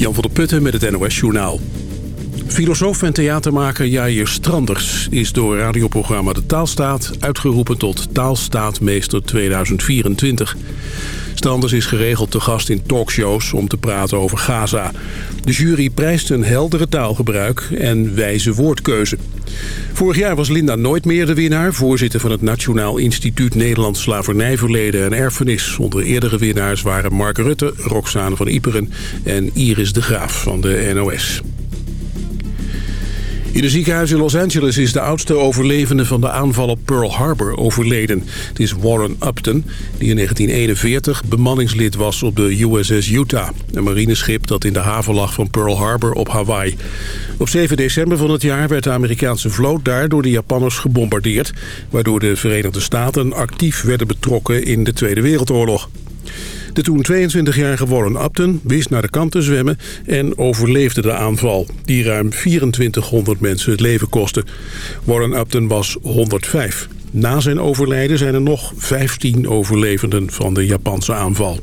Jan van der Putten met het NOS Journaal. Filosoof en theatermaker Jair Stranders is door radioprogramma De Taalstaat... uitgeroepen tot Taalstaatmeester 2024. Stranders is geregeld te gast in talkshows om te praten over Gaza. De jury prijst een heldere taalgebruik en wijze woordkeuze. Vorig jaar was Linda nooit meer de winnaar... voorzitter van het Nationaal Instituut Nederlands Slavernijverleden en Erfenis. Onder eerdere winnaars waren Mark Rutte, Roxane van Iperen en Iris de Graaf van de NOS. In een ziekenhuis in Los Angeles is de oudste overlevende van de aanval op Pearl Harbor overleden. Het is Warren Upton, die in 1941 bemanningslid was op de USS Utah. Een marineschip dat in de haven lag van Pearl Harbor op Hawaii. Op 7 december van het jaar werd de Amerikaanse vloot daar door de Japanners gebombardeerd... waardoor de Verenigde Staten actief werden betrokken in de Tweede Wereldoorlog. De toen 22-jarige Warren Upton wist naar de kant te zwemmen en overleefde de aanval, die ruim 2400 mensen het leven kostte. Warren Upton was 105. Na zijn overlijden zijn er nog 15 overlevenden van de Japanse aanval.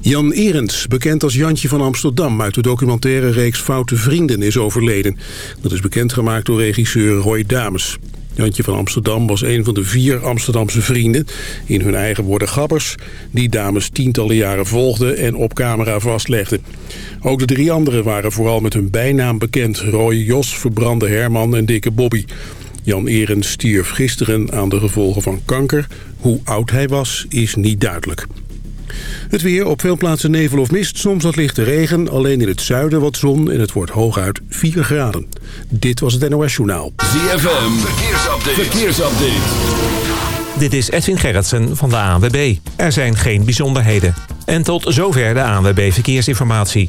Jan Erens, bekend als Jantje van Amsterdam... uit de documentaire reeks Foute Vrienden, is overleden. Dat is bekendgemaakt door regisseur Roy Dames. Jantje van Amsterdam was een van de vier Amsterdamse vrienden... in hun eigen woorden gabbers... die dames tientallen jaren volgden en op camera vastlegden. Ook de drie anderen waren vooral met hun bijnaam bekend. Roy, Jos, Verbrande Herman en Dikke Bobby. Jan Erens stierf gisteren aan de gevolgen van kanker. Hoe oud hij was, is niet duidelijk. Het weer op veel plaatsen nevel of mist, soms wat lichte regen. Alleen in het zuiden wat zon en het wordt hooguit 4 graden. Dit was het NOS Journaal. ZFM, verkeersupdate. verkeersupdate. Dit is Edwin Gerritsen van de ANWB. Er zijn geen bijzonderheden. En tot zover de ANWB Verkeersinformatie.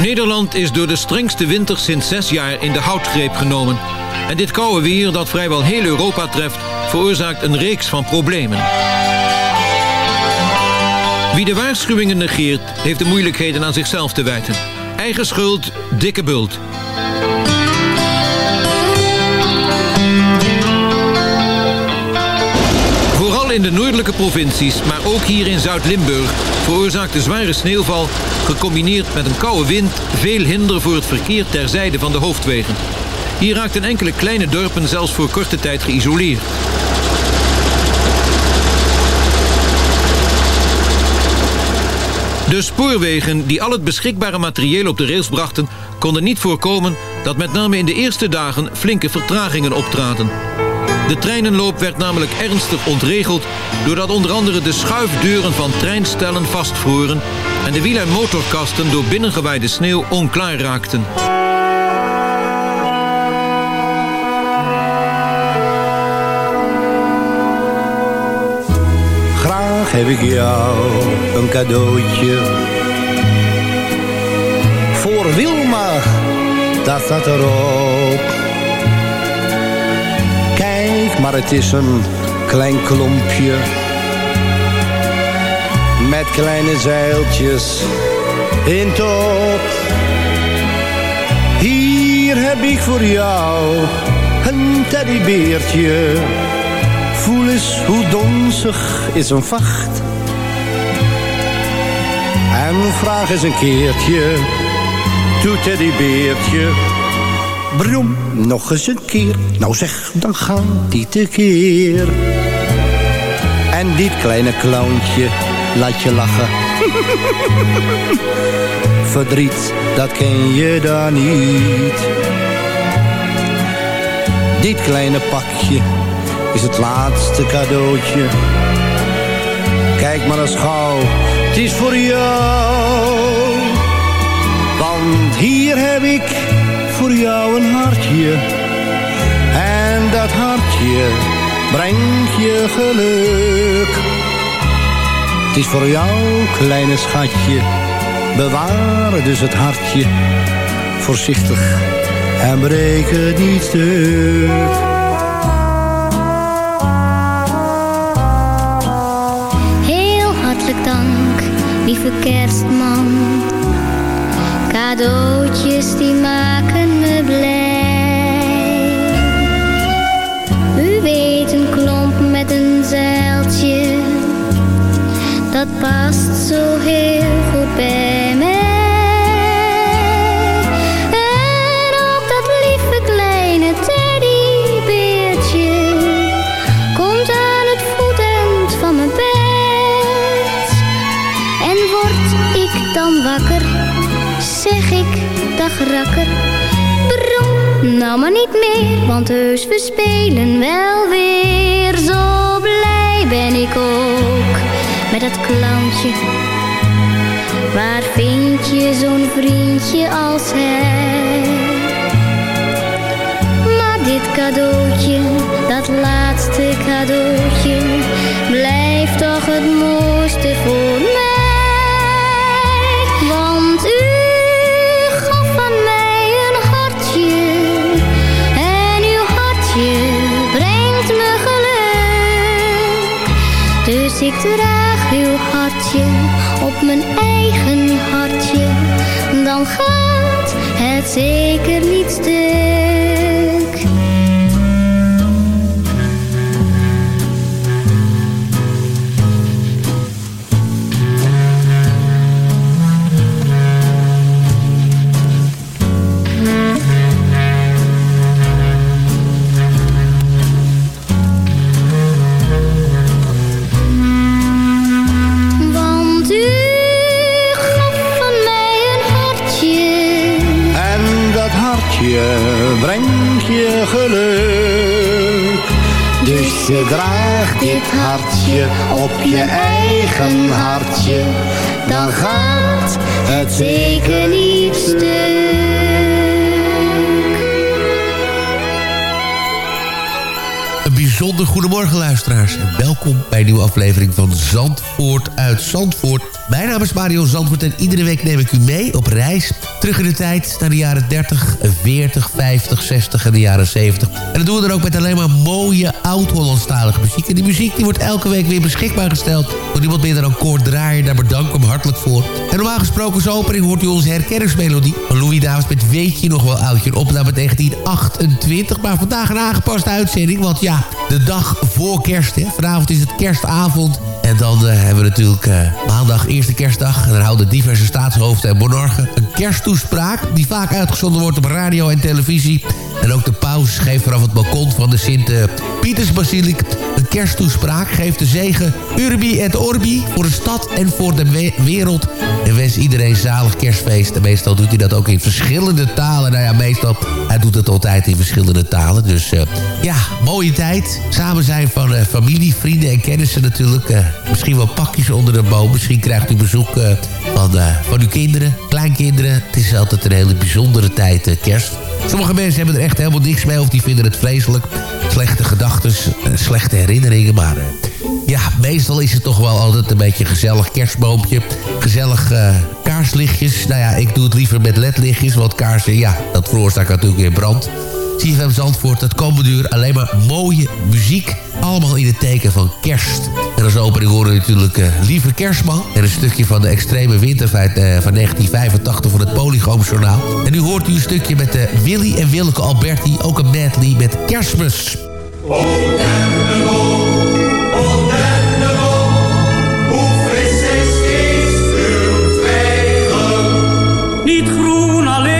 Nederland is door de strengste winter sinds zes jaar in de houtgreep genomen. En dit koude weer dat vrijwel heel Europa treft... veroorzaakt een reeks van problemen. Wie de waarschuwingen negeert, heeft de moeilijkheden aan zichzelf te wijten. Eigen schuld, dikke bult. In de noordelijke provincies, maar ook hier in Zuid-Limburg... veroorzaakt de zware sneeuwval, gecombineerd met een koude wind... veel hinder voor het verkeer ter zijde van de hoofdwegen. Hier raakten enkele kleine dorpen zelfs voor korte tijd geïsoleerd. De spoorwegen die al het beschikbare materieel op de rails brachten... konden niet voorkomen dat met name in de eerste dagen flinke vertragingen optraden. De treinenloop werd namelijk ernstig ontregeld... doordat onder andere de schuifdeuren van treinstellen vastvroren... en de wiel- en motorkasten door binnengewaaide sneeuw onklaar raakten. Graag heb ik jou een cadeautje. Voor Wilma, dat staat erop. Maar het is een klein klompje. Met kleine zeiltjes in top. Hier heb ik voor jou een teddybeertje. Voel eens hoe donzig is een vacht. En vraag eens een keertje, doet teddybeertje. Brom, nog eens een keer. Nou zeg, dan gaat die tekeer. En dit kleine clowntje laat je lachen. Verdriet, dat ken je dan niet. Dit kleine pakje is het laatste cadeautje. Kijk maar eens gauw, het is voor jou. Want hier heb ik jou een hartje. En dat hartje brengt je geluk. Het is voor jou, kleine schatje. Bewaar dus het hartje voorzichtig en breek het niet hartelijk dank, lieve kerstman. Cadeautjes die maken dat past zo heel goed bij mij. En ook dat lieve kleine teddybeertje komt aan het voetend van mijn bed. En word ik dan wakker, zeg ik dag rakker. Brom, nou maar niet meer, want heus we spelen wel weer. Zo blij ben ik ook met dat clowntje. Waar vind je zo'n vriendje als hij? Maar dit cadeautje, dat laatste cadeautje, blijft toch het mooiste voor mij. Op mijn eigen hartje, dan gaat het zeker niet stuk. Geluk. Dus je draagt dit hartje op je eigen hartje. Dan gaat het zeker niet stuk. Een bijzonder goedemorgen luisteraars en welkom bij een nieuwe aflevering van Zandvoort uit Zandvoort. Mijn naam is Mario Zandvoort en iedere week neem ik u mee op reis terug in de tijd naar de jaren 30, 40, 50, 60 en de jaren 70. En dat doen we dan ook met alleen maar mooie oud-Hollandstalige muziek. En die muziek die wordt elke week weer beschikbaar gesteld door niemand meer dan Koord Draaier. Daar bedank ik hem hartelijk voor. En normaal gesproken als opening hoort u onze herkenningsmelodie van Louis Davis met Weet je nog wel oudje? Een opname 1928, maar vandaag een aangepaste uitzending. Want ja, de dag voor kerst, hè. vanavond is het kerstavond. En dan eh, hebben we natuurlijk eh, maandag, eerste kerstdag. En dan houden diverse staatshoofden en monarchen een kersttoespraak... die vaak uitgezonden wordt op radio en televisie. En ook de paus geeft vanaf het balkon van de Sint-Pietersbasiliek... een kersttoespraak, geeft de zegen Urbi et Orbi... voor de stad en voor de we- wereld. En wens iedereen zalig kerstfeest. En meestal doet hij dat ook in verschillende talen. Nou ja, meestal, hij doet het altijd in verschillende talen. Dus eh, ja, mooie tijd. Samen zijn van eh, familie, vrienden en kennissen natuurlijk. Eh, misschien wel pakjes onder de boom. Misschien krijgt u bezoek van, van uw kinderen, kleinkinderen. Het is altijd een hele bijzondere tijd, kerst. Sommige mensen hebben er echt helemaal niks mee of die vinden het vreselijk. Slechte gedachten, slechte herinneringen. Maar ja, meestal is het toch wel altijd een beetje gezellig kerstboompje. Gezellig eh, kaarslichtjes. Nou ja, ik doe het liever met ledlichtjes, want kaarsen, ja, dat veroorzaakt natuurlijk weer brand. CFM Zandvoort, dat komende uur alleen maar mooie muziek. Allemaal in het teken van kerst. En als opening horen we natuurlijk eh, Lieve Kerstman. En een stukje van de extreme winterfeit eh, van 1985 van het Polygoomjournaal. En nu hoort u een stukje met de Willy en Willeke Alberti. Ook een medley met Kerstmis. Oh, niet groen alleen.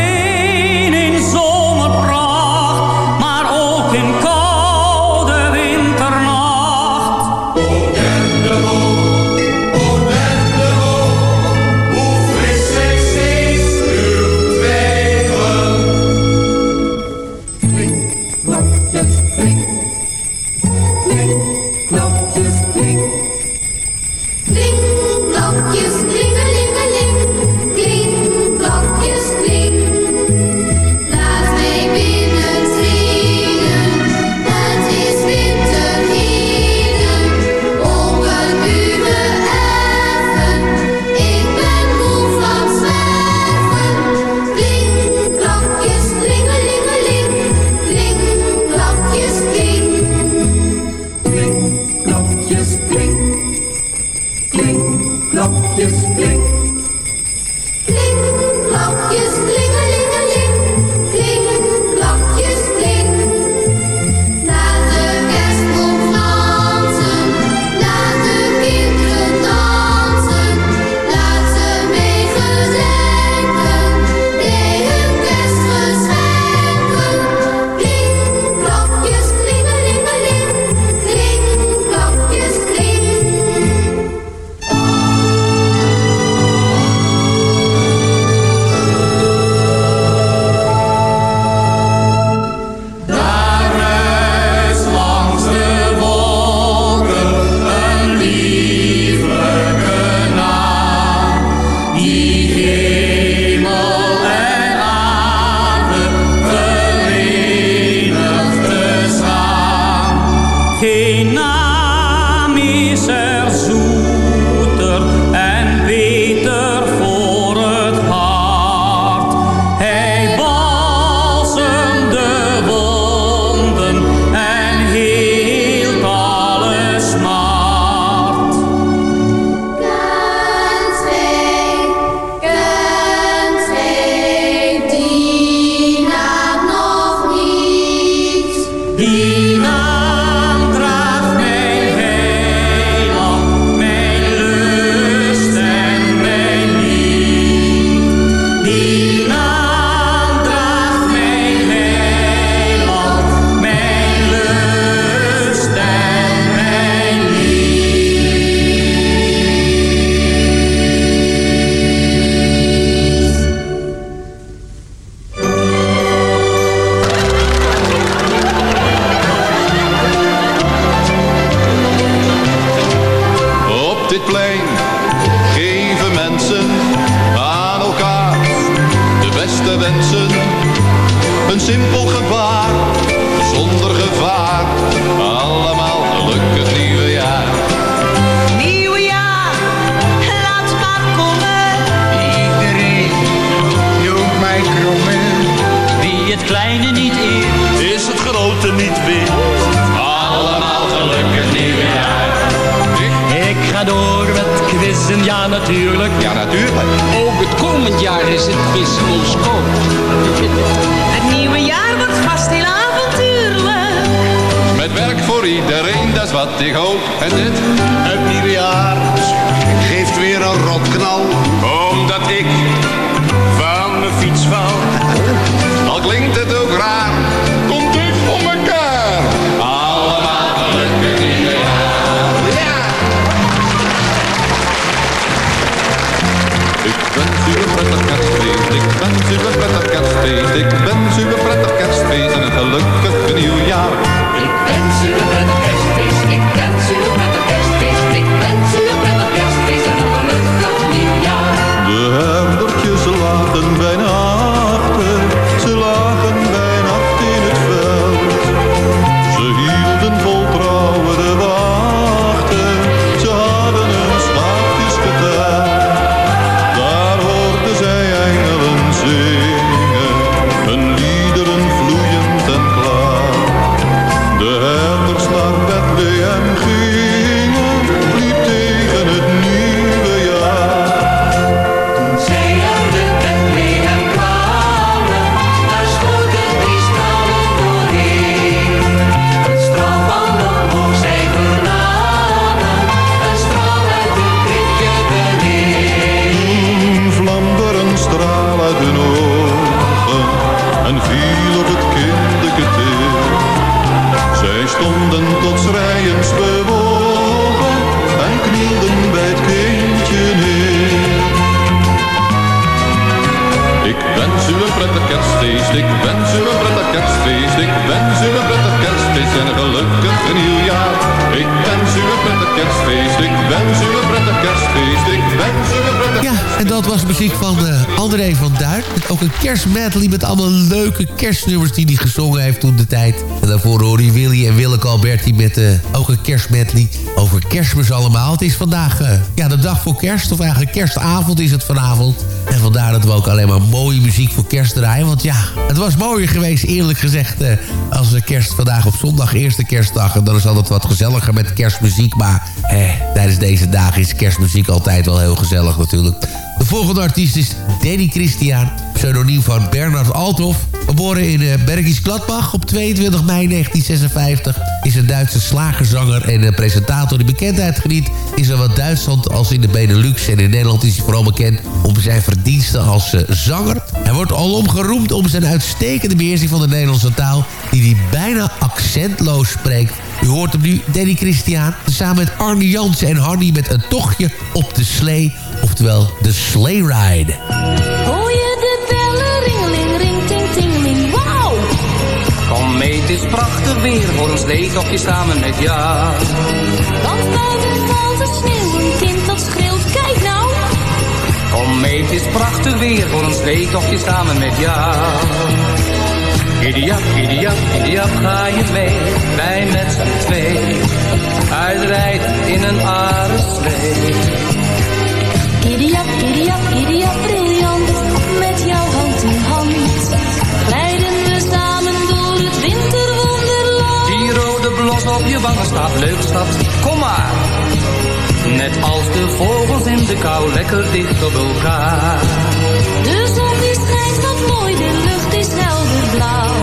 Kerstnummers die hij gezongen heeft toen de tijd. En daarvoor hoorde je Willy en Willeke Alberti met eh, ook een kerstmedley over kerstmis allemaal. Het is vandaag eh, ja, de dag voor kerst, of eigenlijk kerstavond is het vanavond. En vandaar dat we ook alleen maar mooie muziek voor kerst draaien. Want ja, het was mooier geweest eerlijk gezegd eh, als de kerst vandaag op zondag, eerste kerstdag. En dan is altijd wat gezelliger met kerstmuziek. Maar eh, tijdens deze dagen is kerstmuziek altijd wel heel gezellig natuurlijk. De volgende artiest is Danny Christian, pseudoniem van Bernard Althoff. Geboren in uh, Bergisch Gladbach op 22 mei 1956... is een Duitse slagerzanger en uh, presentator die bekendheid geniet... in zowel Duitsland als in de Benelux. En in Nederland is hij vooral bekend om zijn verdiensten als uh, zanger. Hij wordt alom geroemd om zijn uitstekende beheersing van de Nederlandse taal... die hij bijna accentloos spreekt. U hoort hem nu, Danny Christian, samen met Arne Jansen en Hardy... met een tochtje op de slee, oftewel de sleigh ride. Kom mee, het is prachtig weer voor ons leegtopje samen met jou. Want buiten valt de sneeuw, een kind dat schreeuwt, kijk nou! Kom mee, het is prachtig weer voor ons leegtopje samen met jou. Giddy-up, giddy-up, giddy-up, ga je mee, wij met z'n twee. Uitrijden in een aardeslee. Giddy-up, giddy-up, giddy-up, briljant, met jouw hand in hand. Op je wangen staat leuk, schat, kom maar. Net als de vogels in de kou, lekker dicht op elkaar. De zon die schijnt wat mooi, de lucht is helder blauw.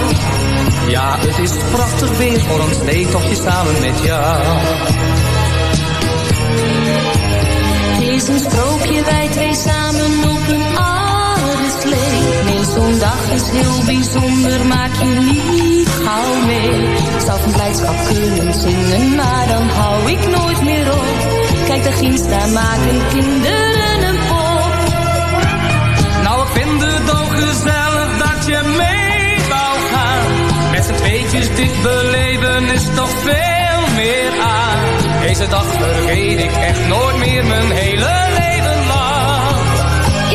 Ja, het is prachtig weer voor ons leegtochtje samen met jou. Het is een sprookje, wij twee samen op een aardeslee. Nee, zo'n dag is heel bijzonder, maak je niet gauw mee. Ik zou van blijdschap kunnen zingen, maar dan hou ik nooit meer op. Kijk, daar ginds, daar maken kinderen een pop. Nou, ik vind het ook gezellig dat je mee wou gaan. Met z'n tweetjes dit beleven is toch veel meer aan. Deze dag vergeet ik echt nooit meer mijn hele leven lang.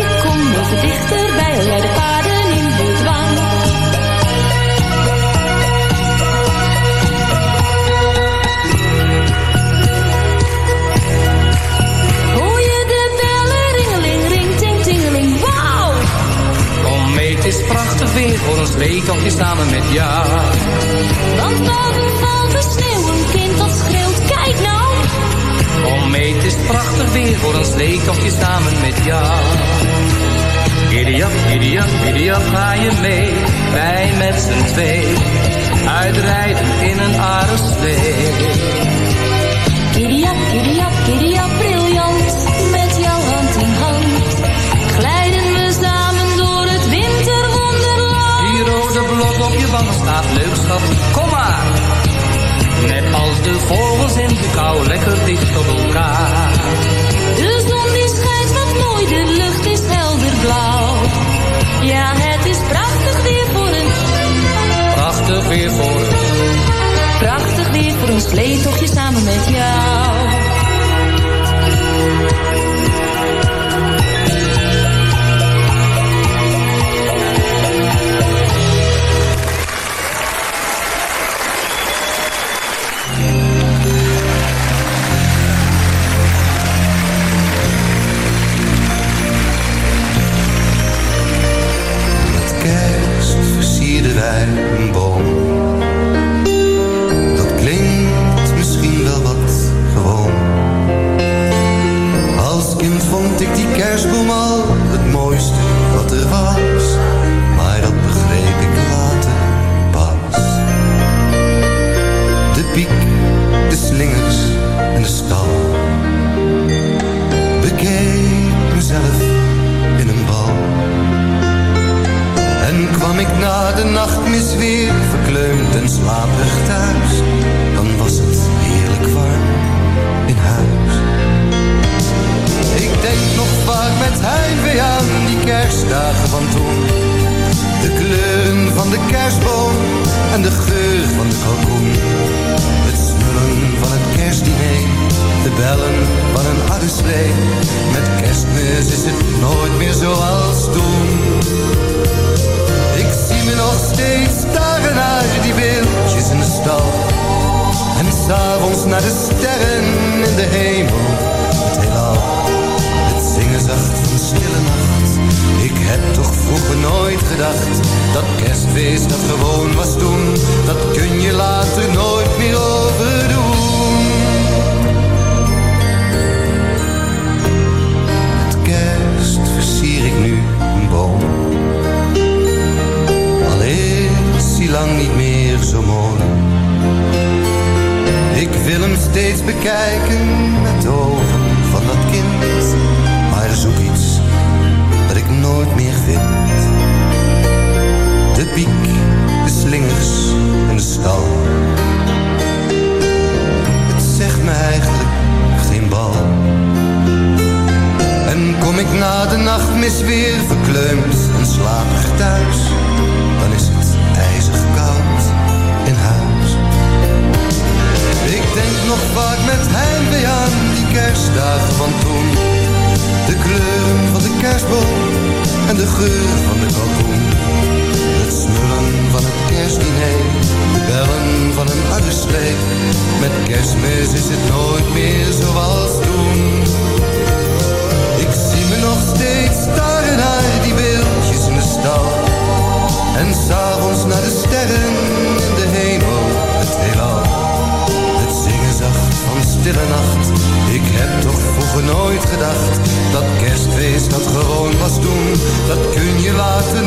Ik kom even dichterbij, jij de paarden prachtig weer voor ons leegtochtje samen met jou. Want buiten valt de sneeuw, een kind dat schreeuwt, kijk nou! Kom mee, het is prachtig weer voor ons leegtochtje samen met jou. Up, giddy up, ga je mee, wij met z'n twee. Uitrijden in een aardeslee. Wangen staat leuk, schat, kom maar. Net als de vogels in de kou, lekker dicht op elkaar. De zon die schijnt wat mooi, de lucht is helder blauw. Ja, het is prachtig weer voor een... Prachtig weer voor Prachtig weer voor een sleetochtje samen met jou. Kerstboom al het mooiste wat er was. Maar dat begreep ik later pas. De piek, de slingers en de stal. Bekeek mezelf in een bal. En kwam ik na de nachtmis weer verkleumd en slaperig thuis, kerstdagen van toen. De van de kerstboom en de geur van de kalkoen. Het smullen van het kerstdiner, de bellen van een arreslee. Met kerstmis is het nooit meer zoals toen. Ik zie me nog steeds staren naar die beeldjes in de stal. En s'avonds naar de sterren in de hemel, het heelal. Het zingen zacht van stille nacht. Ik heb toch vroeger nooit gedacht dat kerstfeest dat gewoon was toen. Dat kun je later nooit meer overdoen. Met kerst versier ik nu een boom. Al is hij lang niet meer zo mooi. Ik wil hem steeds bekijken met ogen van dat kind. Maar zoek iets nooit meer vind. De piek, de slingers en de stal. Het zegt me eigenlijk geen bal. En kom ik na de nachtmis weer verkleumd en slaperig thuis, dan is het ijzig koud in huis. Ik denk nog vaak met heimwee aan die kerstdagen van toen. De kleuren van de kerstboom en de geur van de kalkoen. Het smullen van het kerstdiner, de bellen van een arreslee. Met kerstmis is het nooit meer zoals toen. Ik zie me nog steeds staren naar die beeldjes in de stal. En s'avonds naar de sterren in de hemel, het heelal. Het zingen zacht van stille nacht. Ik heb toch vroeger nooit gedacht dat kerstfeest dat gewoon was toen. Dat kun je later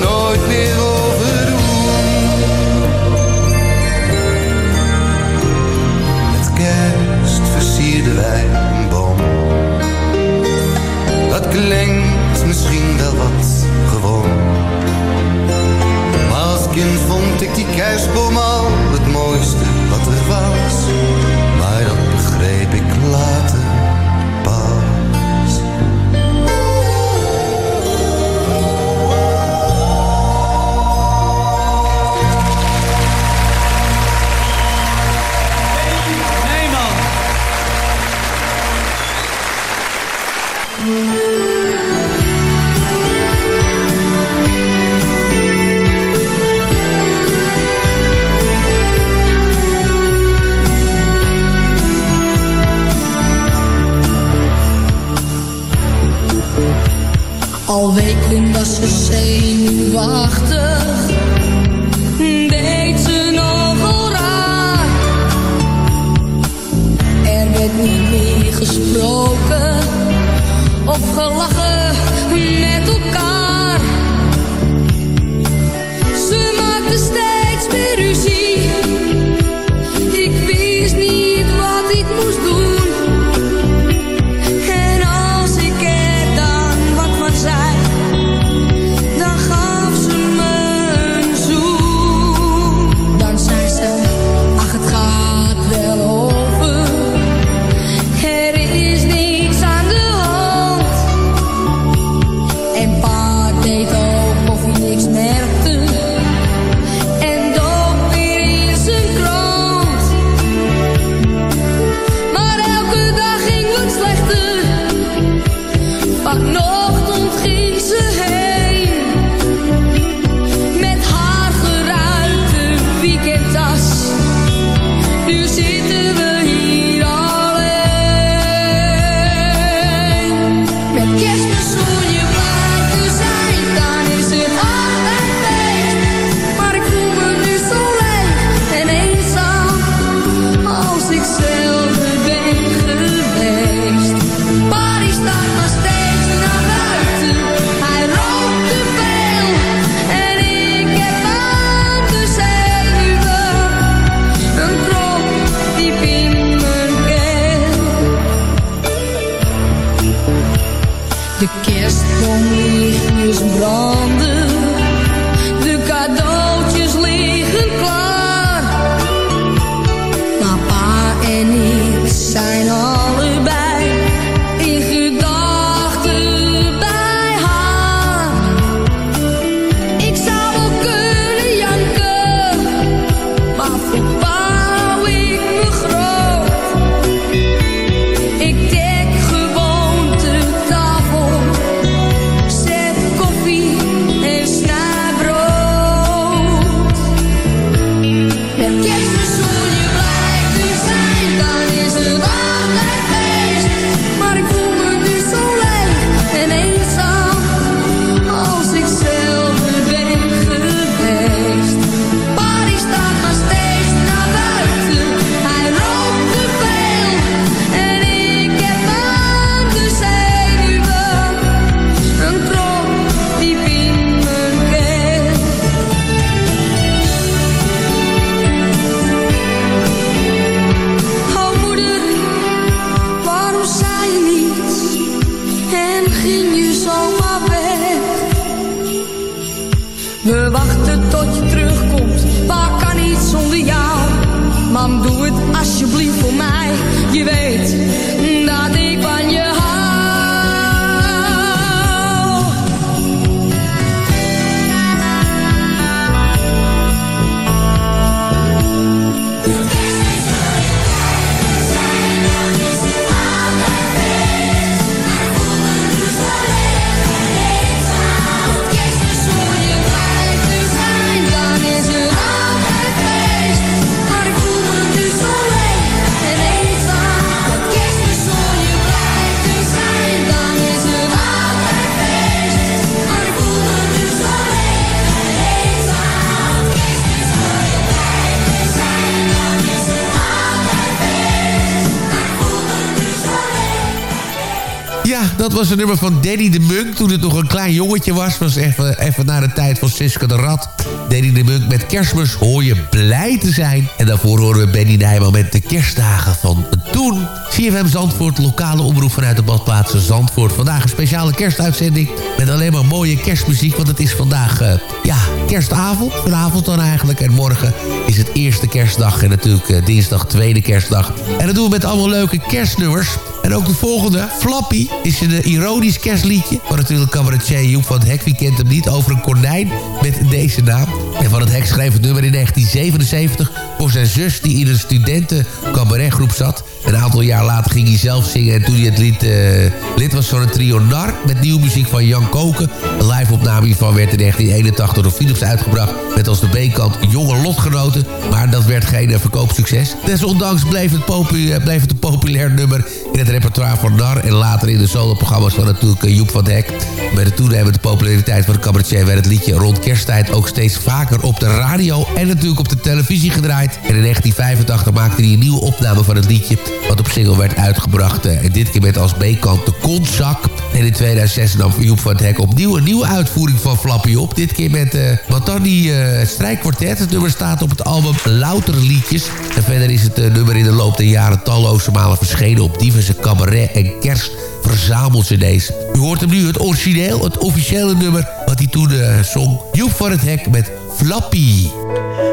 was een nummer van Danny de Munk. Toen het nog een klein jongetje was. Was even, even na de tijd van Siske de Rat. Danny de Munk met kerstmis hoor je blij te zijn. En daarvoor horen we Benny Nijman met de kerstdagen van toen. CFM Zandvoort, lokale omroep vanuit de badplaatsen Zandvoort. Vandaag een speciale kerstuitzending met alleen maar mooie kerstmuziek. Want het is vandaag, eh, ja, kerstavond. Vanavond dan eigenlijk. En morgen is het eerste kerstdag. En natuurlijk eh, dinsdag tweede kerstdag. En dat doen we met allemaal leuke kerstnummers. En ook de volgende, Flappy, is een eh, ironisch kerstliedje. Van natuurlijk cabaretier Joep van het Hek, wie kent hem niet, over een konijn met deze naam. En Van het Hek schreef het nummer in 1977 voor zijn zus die in een studenten cabaretgroep zat. Een aantal jaar later ging hij zelf zingen en toen hij het lied, eh, lid was van een trio Nar... met nieuwe muziek van Jan Koken. Een live-opname hiervan werd in 1981 door Philips uitgebracht... met als de B-kant Jonge Lotgenoten. Maar dat werd geen eh, verkoopsucces. Desondanks bleef het, popu- eh, bleef het een populair nummer in het repertoire van Nar... en later in de soloprogramma's van natuurlijk Joep van het Hek. Met de toenemende populariteit van de cabaretier... werd het liedje rond kersttijd ook steeds vaker op de radio... en natuurlijk op de televisie gedraaid. En in 1985 maakte hij een nieuwe opname van het liedje... wat op single werd uitgebracht. eh, En dit keer met als B-kant de kontzak. En in 2006 nam Joep van het Hek opnieuw een nieuwe uitvoering van Flappy op. Dit keer met eh wat dan die eh strijkkwartet. Het nummer staat op het album Louter Liedjes. En verder is het nummer in de loop der jaren talloze malen verschenen... op diverse cabaret- en kerst verzamelcd's. U hoort hem nu, het origineel, het officiële nummer... wat hij toen eh, zong. Joep van het Hek met Flappy.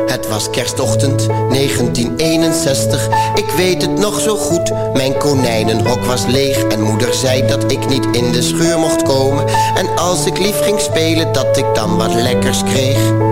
Het was kerstochtend 1961, ik weet het nog zo goed. Mijn konijnenhok was leeg en moeder zei dat ik niet in de schuur mocht komen. En als ik lief ging spelen, dat ik dan wat lekkers kreeg.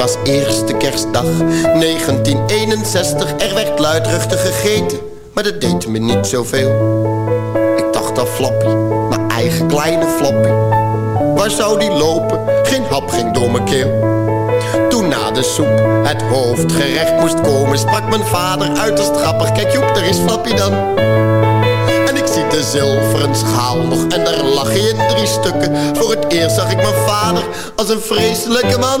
was eerste kerstdag 1961 Er werd luidruchtig gegeten Maar dat deed me niet zoveel Ik dacht aan Flappy mijn eigen kleine Flappy. Waar zou die lopen? Geen hap ging door mijn keel. Toen na de soep het hoofdgerecht moest komen, sprak mijn vader uiterst grappig. Kijk Joep, daar is Flappy dan. En ik zie de zilveren schaal nog en daar lag hij in drie stukken. Voor het eerst zag ik mijn vader als een vreselijke man.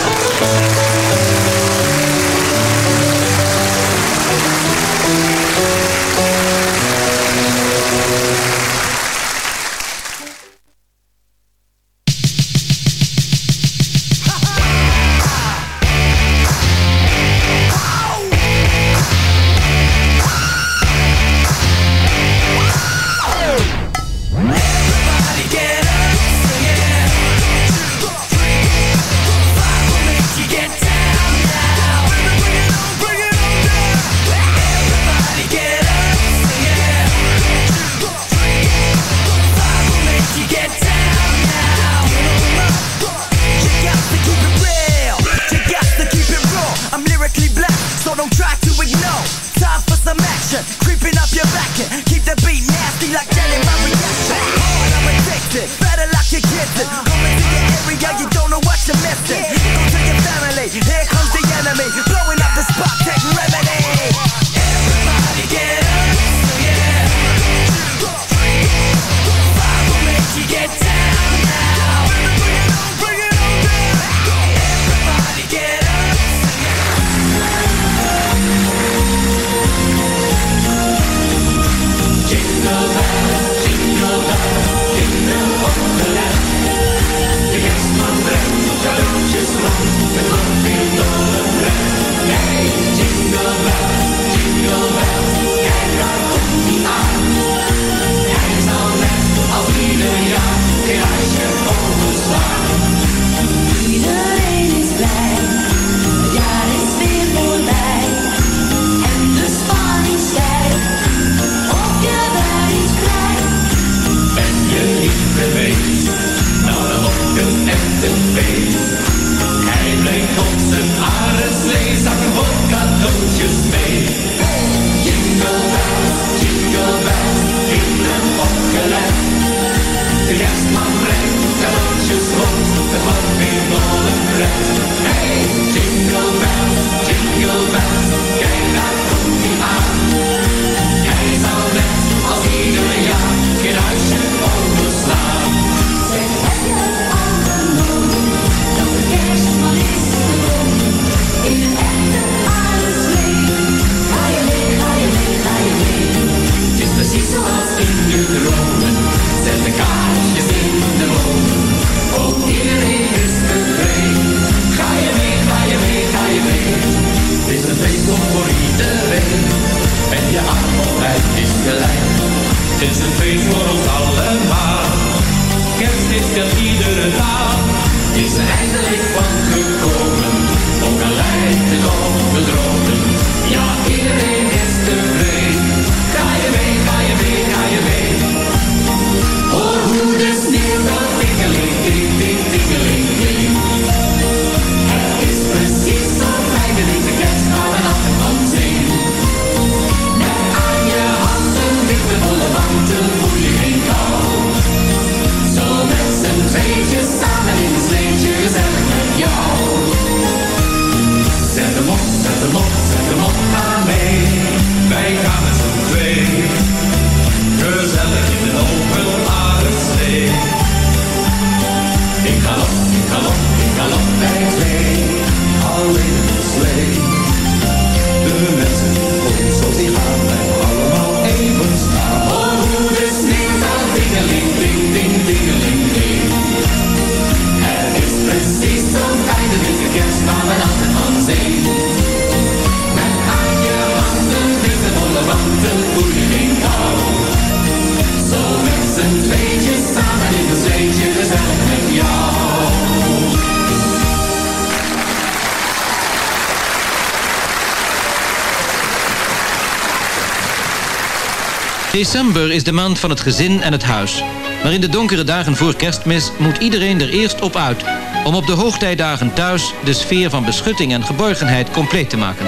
December is de maand van het gezin en het huis. Maar in de donkere dagen voor kerstmis moet iedereen er eerst op uit... om op de hoogtijdagen thuis de sfeer van beschutting en geborgenheid compleet te maken.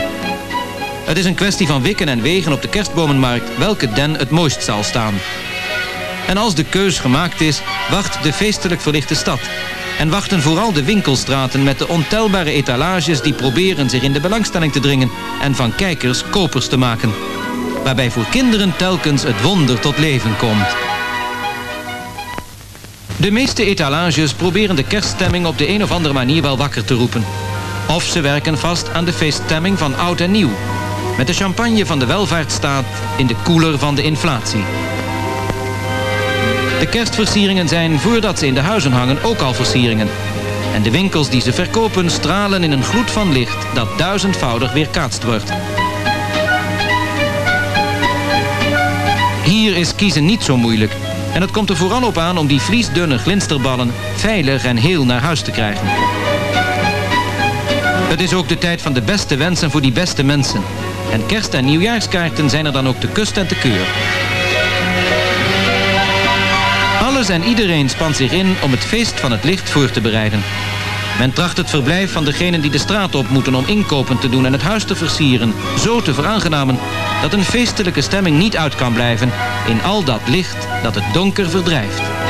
Het is een kwestie van wikken en wegen op de kerstbomenmarkt... welke den het mooist zal staan. En als de keus gemaakt is, wacht de feestelijk verlichte stad. En wachten vooral de winkelstraten met de ontelbare etalages... die proberen zich in de belangstelling te dringen... en van kijkers kopers te maken... Waarbij voor kinderen telkens het wonder tot leven komt. De meeste etalages proberen de kerststemming op de een of andere manier wel wakker te roepen. Of ze werken vast aan de feeststemming van oud en nieuw. Met de champagne van de welvaartsstaat in de koeler van de inflatie. De kerstversieringen zijn voordat ze in de huizen hangen ook al versieringen. En de winkels die ze verkopen stralen in een gloed van licht dat duizendvoudig weerkaatst wordt. Hier is kiezen niet zo moeilijk. En het komt er vooral op aan om die vliesdunne glinsterballen veilig en heel naar huis te krijgen. Het is ook de tijd van de beste wensen voor die beste mensen. En kerst- en nieuwjaarskaarten zijn er dan ook te kust en te keur. Alles en iedereen spant zich in om het feest van het licht voor te bereiden. Men tracht het verblijf van degenen die de straat op moeten om inkopen te doen en het huis te versieren zo te veraangenamen dat een feestelijke stemming niet uit kan blijven in al dat licht dat het donker verdrijft.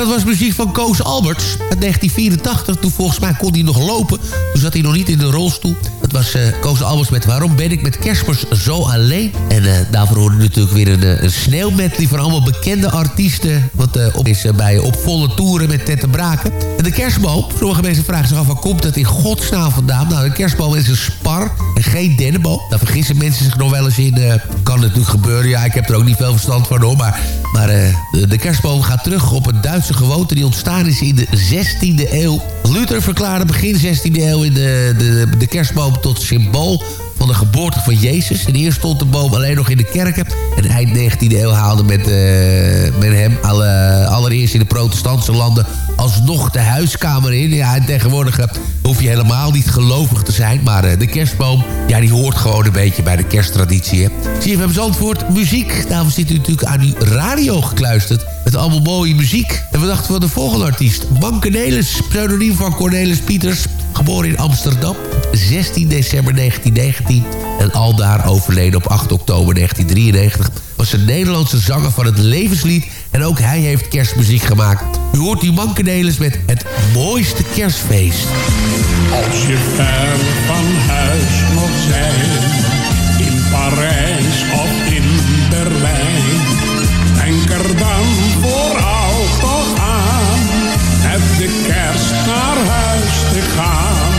Dat was muziek van Koos Alberts uit 1984. Toen volgens mij kon hij nog lopen. Toen zat hij nog niet in de rolstoel. Dat was uh, Koos Albers met Waarom ben ik met kerstmis zo alleen? En uh, daarvoor hoorde natuurlijk weer een, een sneeuwmedley van allemaal bekende artiesten. Wat op is bij op volle toeren met Tette Braken. En de kerstboom, sommige mensen vragen zich af, waar komt dat in godsnaam vandaan? Nou, de kerstboom is een spar en geen dennenboom. Daar vergissen mensen zich nog wel eens in. kan natuurlijk gebeuren, ja, ik heb er ook niet veel verstand van hoor. Maar, maar de, de kerstboom gaat terug op een Duitse gewoonte die ontstaan is in de 16e eeuw. Luther verklaarde begin 16e eeuw in de, de, de kerstboom tot symbool van de geboorte van Jezus. En eerst stond de boom alleen nog in de kerken. En eind 19e eeuw haalde met, met hem alle, allereerst in de protestantse landen alsnog de huiskamer in. Ja, en tegenwoordig uh, hoef je helemaal niet gelovig te zijn. Maar uh, de kerstboom, ja, die hoort gewoon een beetje bij de kersttraditie. Hè. CFM Zandvoort, muziek. Daarom zit u natuurlijk aan uw radio gekluisterd. Met allemaal mooie muziek. En we dachten van de volgende artiest. Nelis, pseudoniem van Cornelis Pieters. Geboren in Amsterdam, 16 december 1919. En aldaar overleden op 8 oktober 1993. Was een Nederlandse zanger van het levenslied. En ook hij heeft kerstmuziek gemaakt. U hoort die Mankenelis met het mooiste kerstfeest. Als je ver van huis moet zijn. In Parijs of in Berlijn. Denk er dan vooral toch aan. Met de kerst naar huis te gaan.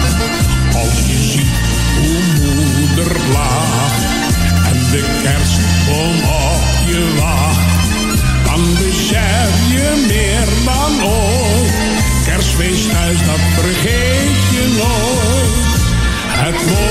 Als je ziet hoe moeder. En de je wacht. Besef je meer dan ooit. Kerstfeest thuis, dat vergeet je nooit. Het mooiste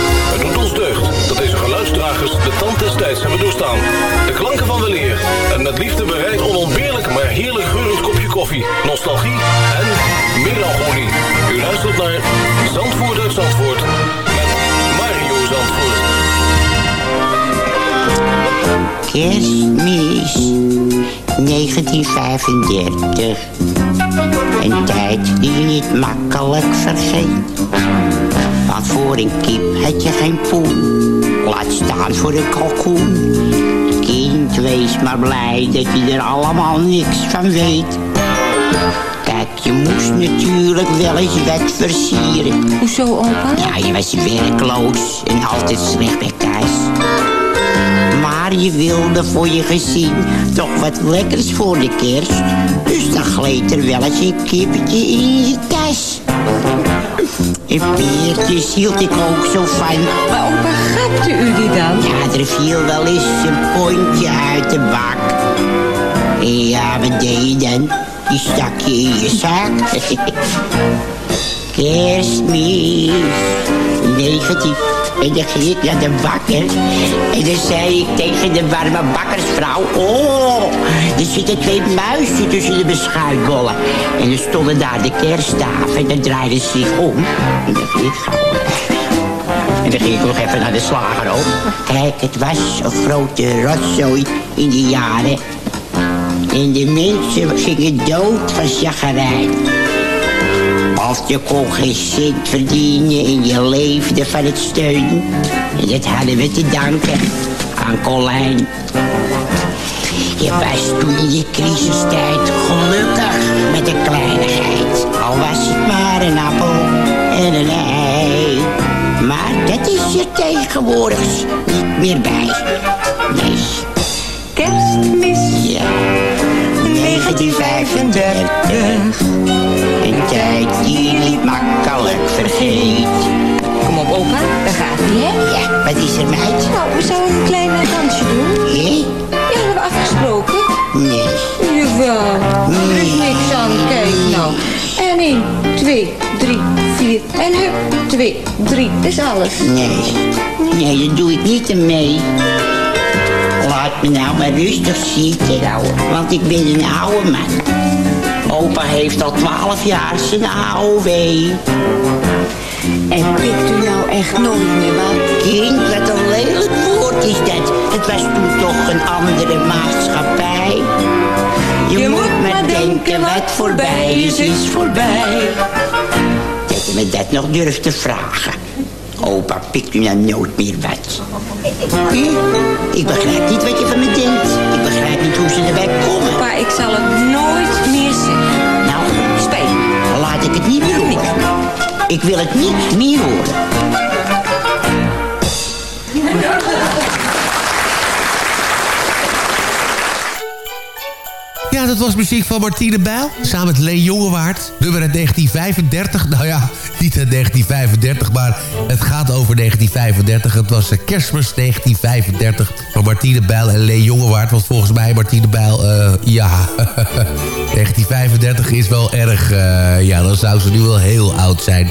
De tand des tijds hebben doorstaan. De klanken van weleer en met liefde bereid onontbeerlijk maar heerlijk geurend kopje koffie, nostalgie en melancholie. U luistert naar Zandvoort uit Zandvoort met Mario Zandvoort. Kerstmis, 1935. Een tijd die je niet makkelijk vergeet. Want voor een kip had je geen poen. Laat staan voor een kalkoen. Kind, wees maar blij dat je er allemaal niks van weet. Kijk, je moest natuurlijk wel eens wat versieren. Hoezo, opa? Ja, je was werkloos en altijd slecht bij thuis. Maar je wilde voor je gezin toch wat lekkers voor de kerst. Dus dan gleed er wel eens een kippetje in je tas. En peertjes hield ik ook zo van. Maar gapte u die dan? Ja, er viel wel eens een pontje uit de bak. Ja, wat deed je dan? Die stak je in je zak. Kerstmis, negatief. En dan ging ik naar de bakker. En dan zei ik tegen de warme bakkersvrouw... Oh, er zitten twee muizen tussen de beschuitbollen. En dan stonden daar de kerststaaf. En dan draaide ze zich om. En dan ging ik gauw en dan ging ik nog even naar de slager ook. Kijk, het was een grote rotzooi in die jaren. En de mensen gingen dood van chagrijn. Of je kon geen cent verdienen en je leefde van het steun. En dat hadden we te danken aan Colijn. Je was toen in die crisistijd gelukkig met een kleinigheid. Al was het maar een appel en een ei. Maar dat is je tegenwoordig niet meer bij. Nee. Kerstmis. Ja. 1935. Een tijd die je niet makkelijk vergeet. Kom op, opa. Daar gaat hij, hè? Ja, wat is er, meid? Nou, we zouden een klein dansje doen. Hé? Nee. Jawel. Er is niks aan. Kijk nou. En 1, 2, 3, 4. En hup, 2, 3. Dat is alles. Nee. Nee, dat doe ik niet mee. Laat me nou maar rustig zitten, want ik ben een oude man. Opa heeft al twaalf jaar zijn AOW. En pikt u nou echt nooit meer wat? Kind, wat een lelijk woord is dat. Het was toen toch een andere maatschappij. Je, moet maar denken wat voorbij is, is voorbij. Dat je me dat nog durft te vragen. Opa pikt u nou nooit meer wat. Ik begrijp niet wat je van me denkt. Ik begrijp niet hoe ze erbij komen. Maar ik zal het nooit meer zeggen. Nou, Spijt me. laat ik het niet meer horen. Ik wil het niet meer horen. Ja, dat was muziek van Martine Bijl. Samen met Leen Jongewaard. Nummer uit 1935. Nou ja, niet uit 1935, maar het gaat over 1935. Het was eh, kerstmis 1935 van Martine Bijl en Leen Jongewaard. Want volgens mij Martine Bijl, eh, ja... 1935 is wel erg... eh, ja, dan zou ze nu wel heel oud zijn.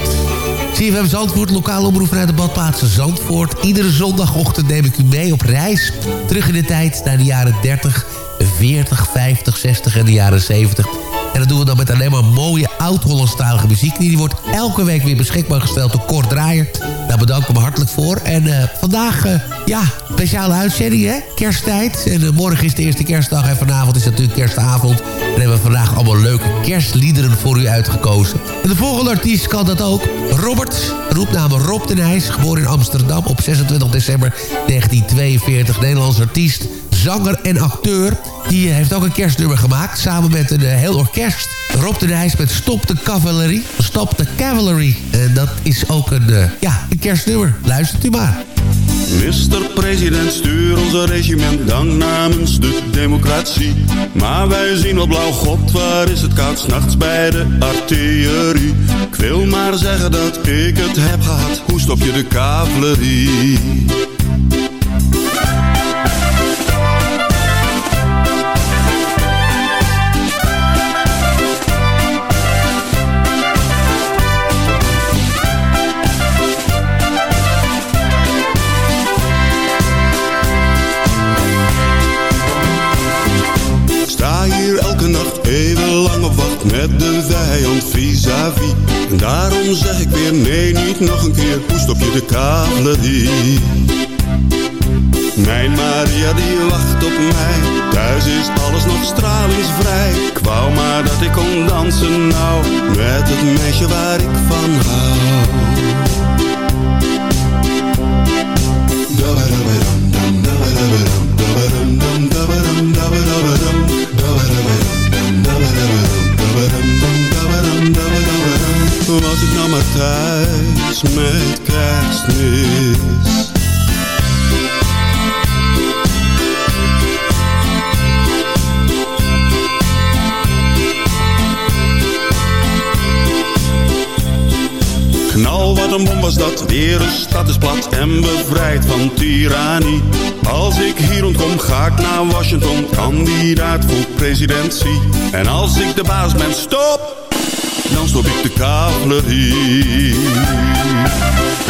CFM Zandvoort, lokale omroep vanuit de badplaatsen Zandvoort. Iedere zondagochtend neem ik u mee op reis. Terug in de tijd naar de jaren 30, 40, 50, 60 en de jaren 70. En dat doen we dan met alleen maar mooie oud-Hollandstalige muziek. Die wordt elke week weer beschikbaar gesteld door Kort Draaier. Daar bedank ik me hartelijk voor. En eh, vandaag, eh, ja, speciale uitzending, hè? Kersttijd. En eh, morgen is de eerste kerstdag en vanavond is natuurlijk kerstavond. En hebben vandaag allemaal leuke kerstliederen voor u uitgekozen. En de volgende artiest kan dat ook. Robert, roepnaam Rob de Nijs, geboren in Amsterdam op 26 december 1942. Nederlands artiest, zanger en acteur. Die eh, heeft ook een kerstnummer gemaakt, samen met een eh, heel orkest. Rob de Nijs met Stop the Cavalry. Stop the Cavalry. En dat is ook een, eh, ja, een kerstnummer. Luistert u maar. Mr. President, stuur onze regiment dank namens de democratie. Maar wij zien wel blauw, god, waar is het koud, s'nachts bij de artillerie. Ik wil maar zeggen dat ik het heb gehad, hoe stop je de cavalerie? Daarom zeg ik weer nee, niet nog een keer, hoe stop je de cavalerie? Mijn Maria die wacht op mij. Thuis is alles nog stralingsvrij. Ik maar dat ik kon dansen nou. Met het meisje waar ik van hou. Maar thuis met kerstmis Knal, wat een bom was dat, weer een stad is plat en bevrijd van tirannie. Als ik hier ontkom, ga ik naar Washington, kandidaat voor presidentie. En als ik de baas ben, stop, dan stop ik de cavalerie. Was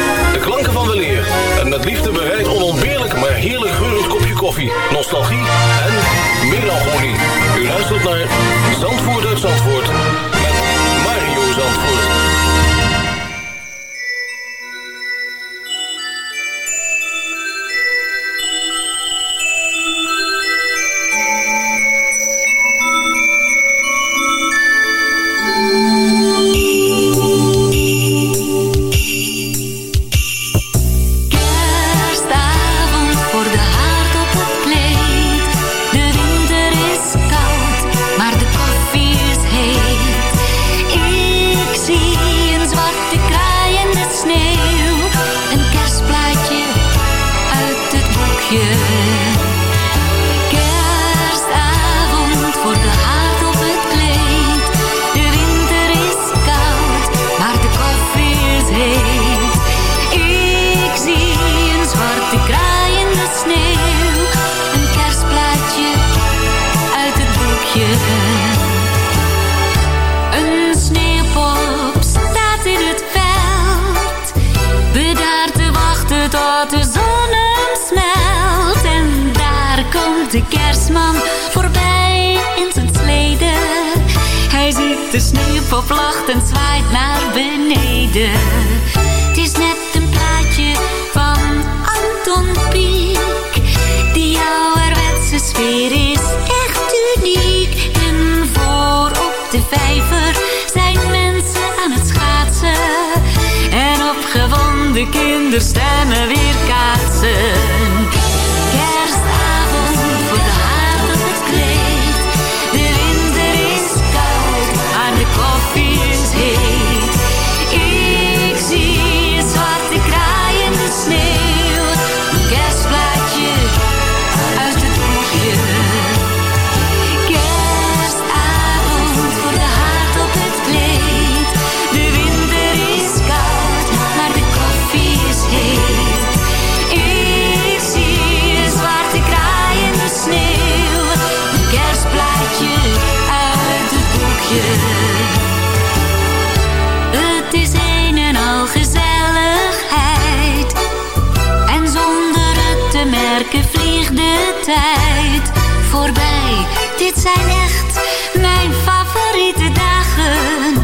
Zijn echt mijn favoriete dagen.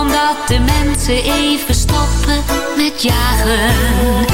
Omdat de mensen even stoppen met jagen.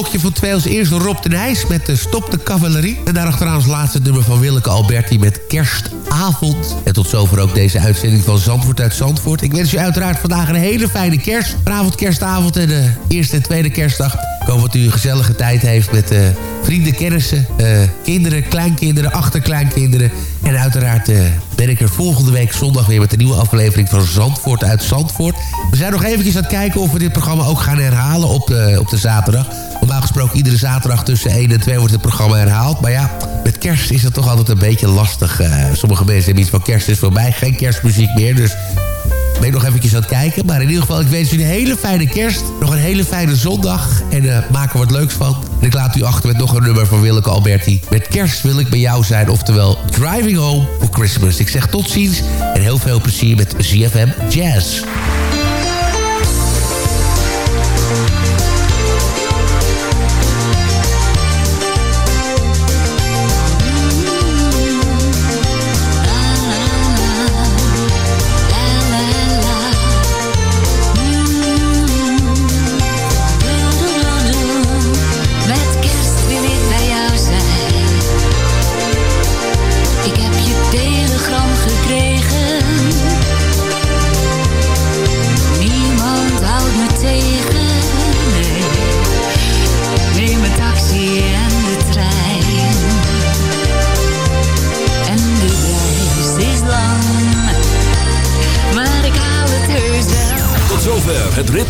Blokje van twee als eerste Rob de Nijs met de Stop de Cavalerie. En daarachteraan als laatste nummer van Willeke Alberti met Kerstavond. En tot zover ook deze uitzending van Zandvoort uit Zandvoort. Ik wens u uiteraard vandaag een hele fijne kerst. Vanavond kerstavond en de eerste en tweede kerstdag. Ik hoop dat u een gezellige tijd heeft met eh, vrienden, kennissen, eh, kinderen, kleinkinderen, achterkleinkinderen. En uiteraard eh, ben ik er volgende week zondag weer met een nieuwe aflevering van Zandvoort uit Zandvoort. We zijn nog eventjes aan het kijken of we dit programma ook gaan herhalen op de, op de zaterdag. Normaal gesproken iedere zaterdag tussen 1 en 2 wordt het programma herhaald. Maar ja, met kerst is het toch altijd een beetje lastig. Sommige mensen hebben iets van kerst is voorbij, geen kerstmuziek meer. Dus ben ik nog eventjes aan het kijken. Maar in ieder geval, ik wens u een hele fijne kerst. Nog een hele fijne zondag. En uh, maak er wat leuks van. En ik laat u achter met nog een nummer van Willeke Alberti. Met kerst wil ik bij jou zijn. Oftewel, Driving Home for Christmas. Ik zeg tot ziens. En heel veel plezier met ZFM Jazz.